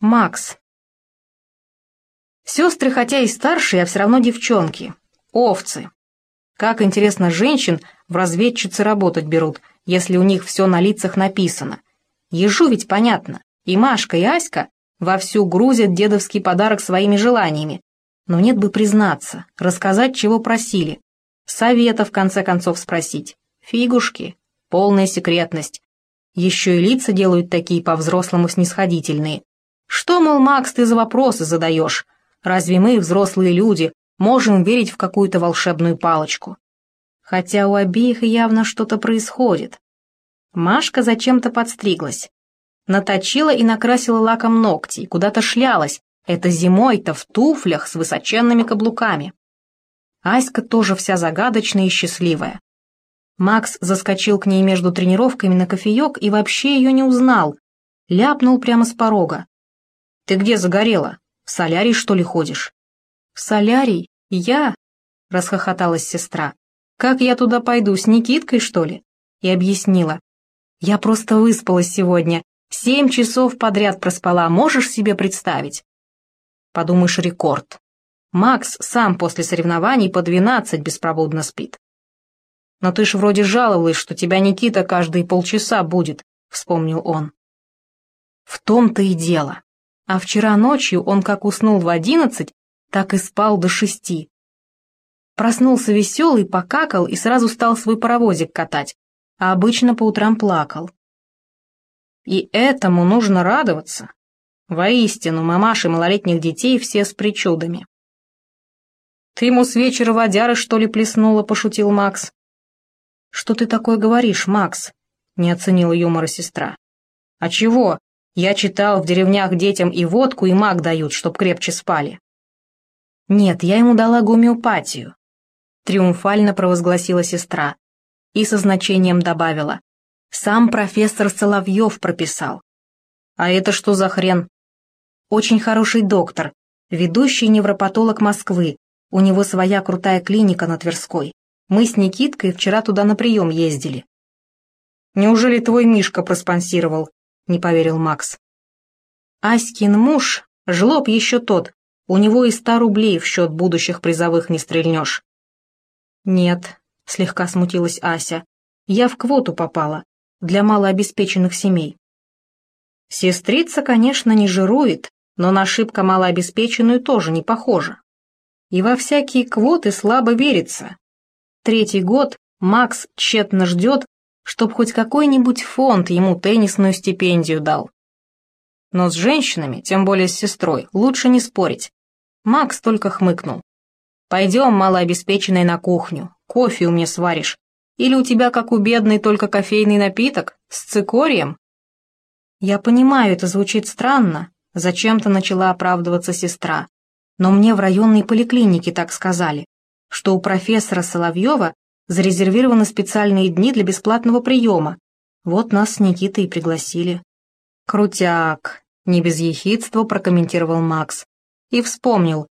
Макс. Сестры, хотя и старшие, а все равно девчонки. Овцы. Как интересно женщин в разведчицы работать берут, если у них все на лицах написано. Ежу ведь понятно. И Машка, и Аська вовсю грузят дедовский подарок своими желаниями. Но нет бы признаться, рассказать, чего просили. Совета, в конце концов, спросить. Фигушки. Полная секретность. Еще и лица делают такие по-взрослому снисходительные. Что, мол, Макс, ты за вопросы задаешь? Разве мы, взрослые люди, можем верить в какую-то волшебную палочку? Хотя у обеих явно что-то происходит. Машка зачем-то подстриглась. Наточила и накрасила лаком ногти, куда-то шлялась. Это зимой-то в туфлях с высоченными каблуками. Аська тоже вся загадочная и счастливая. Макс заскочил к ней между тренировками на кофеек и вообще ее не узнал. Ляпнул прямо с порога. «Ты где загорела? В солярий, что ли, ходишь?» «В солярий? Я?» — расхохоталась сестра. «Как я туда пойду, с Никиткой, что ли?» И объяснила. «Я просто выспалась сегодня. Семь часов подряд проспала, можешь себе представить?» Подумаешь, рекорд. Макс сам после соревнований по двенадцать беспробудно спит. «Но ты ж вроде жаловалась, что тебя Никита каждые полчаса будет», — вспомнил он. В том-то и дело. А вчера ночью он как уснул в одиннадцать, так и спал до шести. Проснулся веселый, покакал и сразу стал свой паровозик катать, а обычно по утрам плакал. И этому нужно радоваться. Воистину, мамаши малолетних детей все с причудами. «Ты ему с вечера водяры, что ли, плеснула?» — пошутил Макс. «Что ты такое говоришь, Макс?» — не оценила юмора сестра. «А чего? Я читал, в деревнях детям и водку, и маг дают, чтоб крепче спали». «Нет, я ему дала гомеопатию», — триумфально провозгласила сестра и со значением добавила. «Сам профессор Соловьев прописал». «А это что за хрен?» «Очень хороший доктор, ведущий невропатолог Москвы, у него своя крутая клиника на Тверской. Мы с Никиткой вчера туда на прием ездили». «Неужели твой Мишка проспонсировал?» — не поверил Макс. «Аськин муж, жлоб еще тот, у него и ста рублей в счет будущих призовых не стрельнешь». «Нет», — слегка смутилась Ася, — «я в квоту попала, для малообеспеченных семей». Сестрица, конечно, не жирует, но на шибко малообеспеченную тоже не похожа. И во всякие квоты слабо верится, Третий год Макс тщетно ждет, чтоб хоть какой-нибудь фонд ему теннисную стипендию дал. Но с женщинами, тем более с сестрой, лучше не спорить. Макс только хмыкнул. «Пойдем, малообеспеченной, на кухню, кофе у меня сваришь. Или у тебя, как у бедной, только кофейный напиток, с цикорием?» «Я понимаю, это звучит странно», — зачем-то начала оправдываться сестра. «Но мне в районной поликлинике так сказали что у профессора Соловьева зарезервированы специальные дни для бесплатного приема. Вот нас с Никитой и пригласили. «Крутяк», — не без ехидства прокомментировал Макс. И вспомнил.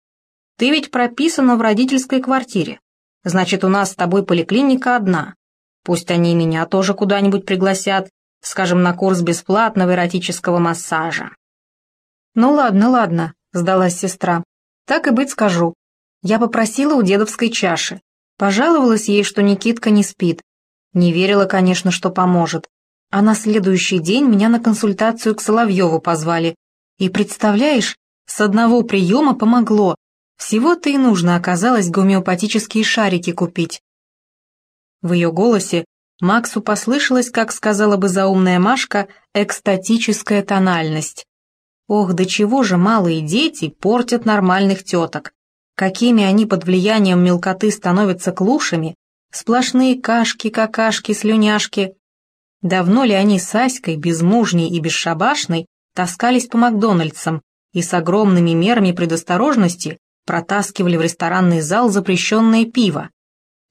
«Ты ведь прописана в родительской квартире. Значит, у нас с тобой поликлиника одна. Пусть они меня тоже куда-нибудь пригласят, скажем, на курс бесплатного эротического массажа». «Ну ладно, ладно», — сдалась сестра. «Так и быть скажу. Я попросила у дедовской чаши. Пожаловалась ей, что Никитка не спит. Не верила, конечно, что поможет. А на следующий день меня на консультацию к Соловьеву позвали. И представляешь, с одного приема помогло. Всего-то и нужно оказалось гомеопатические шарики купить. В ее голосе Максу послышалось, как сказала бы заумная Машка, экстатическая тональность. Ох, до чего же малые дети портят нормальных теток какими они под влиянием мелкоты становятся клушами, сплошные кашки, какашки, слюняшки. Давно ли они с Аськой, безмужней и бесшабашной, таскались по Макдональдсам и с огромными мерами предосторожности протаскивали в ресторанный зал запрещенное пиво?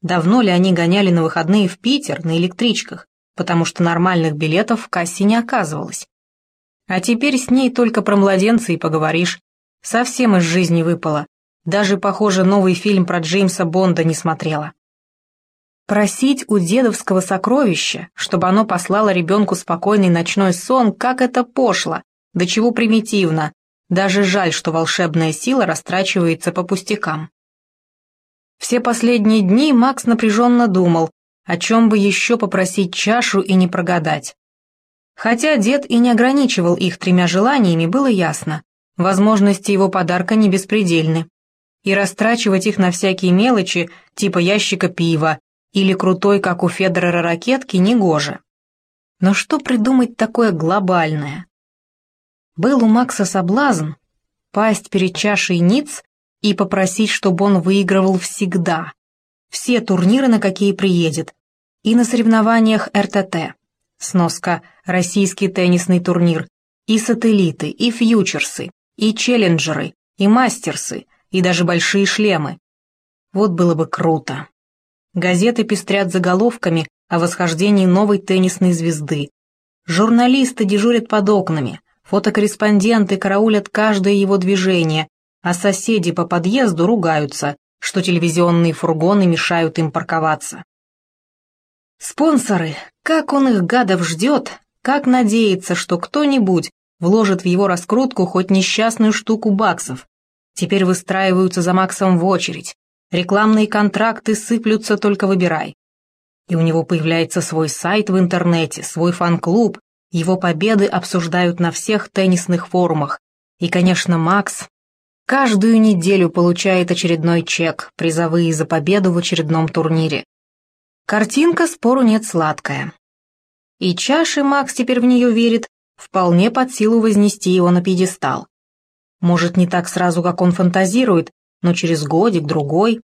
Давно ли они гоняли на выходные в Питер на электричках, потому что нормальных билетов в кассе не оказывалось? А теперь с ней только про младенца и поговоришь. Совсем из жизни выпало. Даже, похоже, новый фильм про Джеймса Бонда не смотрела. Просить у дедовского сокровища, чтобы оно послало ребенку спокойный ночной сон, как это пошло, до чего примитивно, Даже жаль, что волшебная сила растрачивается по пустякам. Все последние дни Макс напряженно думал, о чем бы еще попросить чашу и не прогадать. Хотя дед и не ограничивал их тремя желаниями, было ясно, возможности его подарка не беспредельны. И растрачивать их на всякие мелочи, типа ящика пива, или крутой, как у Федора, ракетки, негоже. Но что придумать такое глобальное? Был у Макса соблазн пасть перед чашей Ниц и попросить, чтобы он выигрывал всегда, все турниры, на какие приедет, и на соревнованиях РТТ, сноска «Российский теннисный турнир», и сателлиты, и фьючерсы, и челленджеры, и мастерсы, и даже большие шлемы. Вот было бы круто. Газеты пестрят заголовками о восхождении новой теннисной звезды. Журналисты дежурят под окнами, Фотокорреспонденты караулят каждое его движение, а соседи по подъезду ругаются, что телевизионные фургоны мешают им парковаться. Спонсоры, как он их гадов ждет, как надеется, что кто-нибудь вложит в его раскрутку хоть несчастную штуку баксов. Теперь выстраиваются за Максом в очередь. Рекламные контракты сыплются, только выбирай. И у него появляется свой сайт в интернете, свой фан-клуб, его победы обсуждают на всех теннисных форумах. И, конечно, Макс каждую неделю получает очередной чек, призовые за победу в очередном турнире. Картинка, спору нет, сладкая. И чаши Макс теперь в нее верит, вполне под силу вознести его на пьедестал. Может, не так сразу, как он фантазирует, но через годик-другой.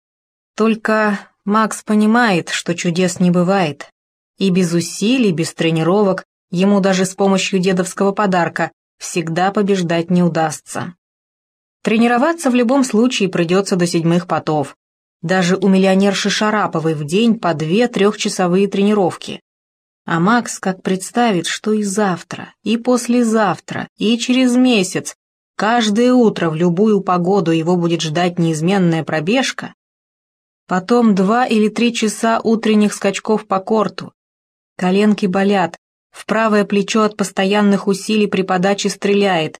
Только Макс понимает, что чудес не бывает. И без усилий, без тренировок Ему даже с помощью дедовского подарка всегда побеждать не удастся. Тренироваться в любом случае придется до седьмых потов. Даже у миллионерши Шараповой в день по две трехчасовые тренировки. А Макс как представит, что и завтра, и послезавтра, и через месяц, каждое утро в любую погоду его будет ждать неизменная пробежка, потом два или три часа утренних скачков по корту. Коленки болят, в правое плечо от постоянных усилий при подаче стреляет.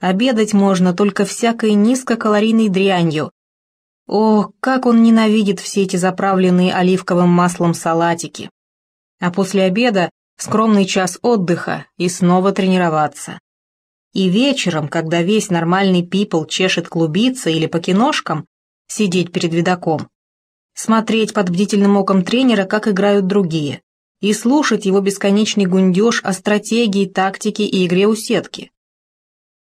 Обедать можно только всякой низкокалорийной дрянью. О, как он ненавидит все эти заправленные оливковым маслом салатики. А после обеда скромный час отдыха и снова тренироваться. И вечером, когда весь нормальный пипл чешет клубиться или по киношкам, сидеть перед видоком, смотреть под бдительным оком тренера, как играют другие и слушать его бесконечный гундеж о стратегии, тактике и игре у сетки.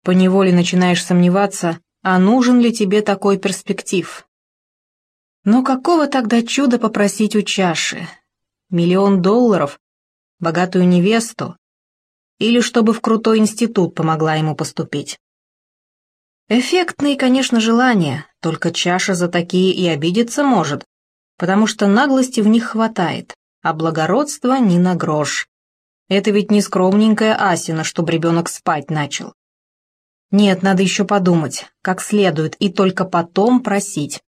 Поневоле начинаешь сомневаться, а нужен ли тебе такой перспектив. Но какого тогда чуда попросить у чаши? Миллион долларов? Богатую невесту? Или чтобы в крутой институт помогла ему поступить? Эффектные, конечно, желания, только чаша за такие и обидеться может, потому что наглости в них хватает а благородство ни на грош. Это ведь не скромненькая Асина, чтобы ребенок спать начал. Нет, надо еще подумать, как следует, и только потом просить.